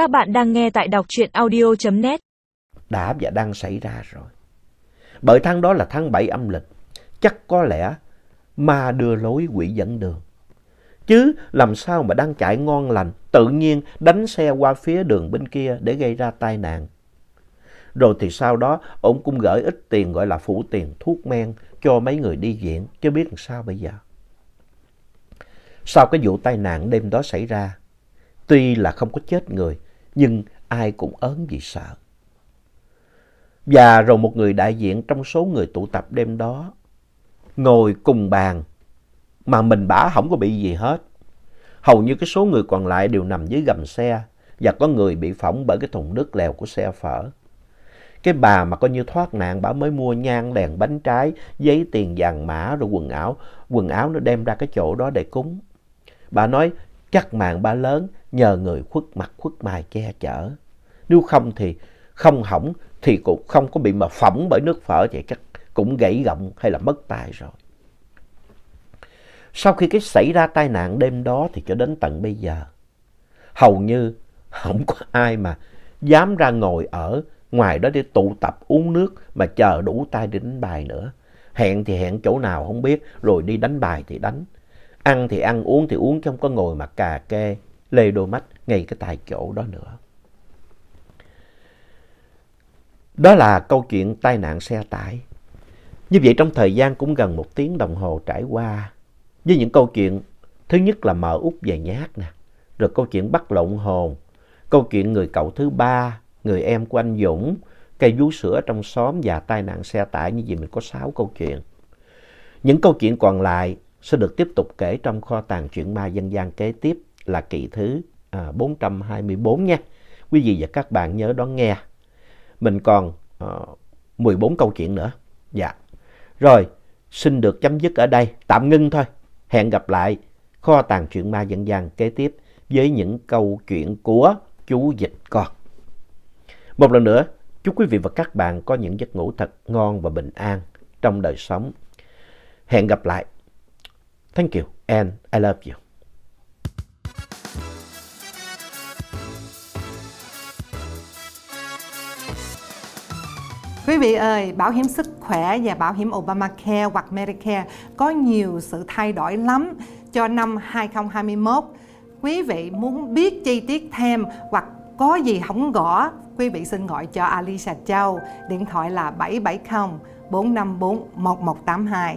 Các bạn đang nghe tại đọc truyện audio.net. Đã và đang xảy ra rồi. Bởi tháng đó là tháng 7 âm lịch. Chắc có lẽ ma đưa lối quỷ dẫn đường. Chứ làm sao mà đang chạy ngon lành, tự nhiên đánh xe qua phía đường bên kia để gây ra tai nạn. Rồi thì sau đó, ông cũng gửi ít tiền gọi là phụ tiền thuốc men cho mấy người đi viện, chứ biết làm sao bây giờ. Sau cái vụ tai nạn đêm đó xảy ra, tuy là không có chết người, nhưng ai cũng ớn vì sợ. Và rồi một người đại diện trong số người tụ tập đêm đó, ngồi cùng bàn, mà mình bả không có bị gì hết. Hầu như cái số người còn lại đều nằm dưới gầm xe, và có người bị phỏng bởi cái thùng nước lèo của xe phở. Cái bà mà coi như thoát nạn, bà mới mua nhang, đèn, bánh trái, giấy tiền vàng mã rồi quần áo. Quần áo nó đem ra cái chỗ đó để cúng. Bà nói chắc mạng bà lớn nhờ người khuất mặt khuất mài che chở. Nếu không thì không hỏng thì cũng không có bị mà phỏng bởi nước phở vậy chắc cũng gãy gọng hay là mất tay rồi. Sau khi cái xảy ra tai nạn đêm đó thì cho đến tận bây giờ, hầu như không có ai mà dám ra ngồi ở ngoài đó để tụ tập uống nước mà chờ đủ tay để đánh bài nữa. Hẹn thì hẹn chỗ nào không biết, rồi đi đánh bài thì đánh. Ăn thì ăn, uống thì uống, chứ không có ngồi mà cà kê, lê đôi mắt ngay cái tại chỗ đó nữa. Đó là câu chuyện tai nạn xe tải. Như vậy trong thời gian cũng gần một tiếng đồng hồ trải qua, với những câu chuyện thứ nhất là mờ út về nhát nè, rồi câu chuyện bắt lộn hồn, câu chuyện người cậu thứ ba, người em của anh Dũng, cây vú sữa trong xóm và tai nạn xe tải như vậy mình có sáu câu chuyện. Những câu chuyện còn lại sẽ được tiếp tục kể trong kho tàng truyện ma dân gian kế tiếp là kỳ thứ à, 424 nha. Quý vị và các bạn nhớ đón nghe. Mình còn ờ, uh, 14 câu chuyện nữa. Dạ. Rồi, xin được chấm dứt ở đây. Tạm ngưng thôi. Hẹn gặp lại kho tàng truyện ma dân gian kế tiếp với những câu chuyện của chú Dịch Con. Một lần nữa, chúc quý vị và các bạn có những giấc ngủ thật ngon và bình an trong đời sống. Hẹn gặp lại. Thank you and I love you. Quý vị ơi, bảo hiểm sức khỏe và bảo hiểm Obamacare hoặc Medicare có nhiều sự thay đổi lắm cho năm 2021. Quý vị muốn biết chi tiết thêm hoặc có gì không gõ, quý vị xin gọi cho Alicia Châu, điện thoại là 770 454 1182.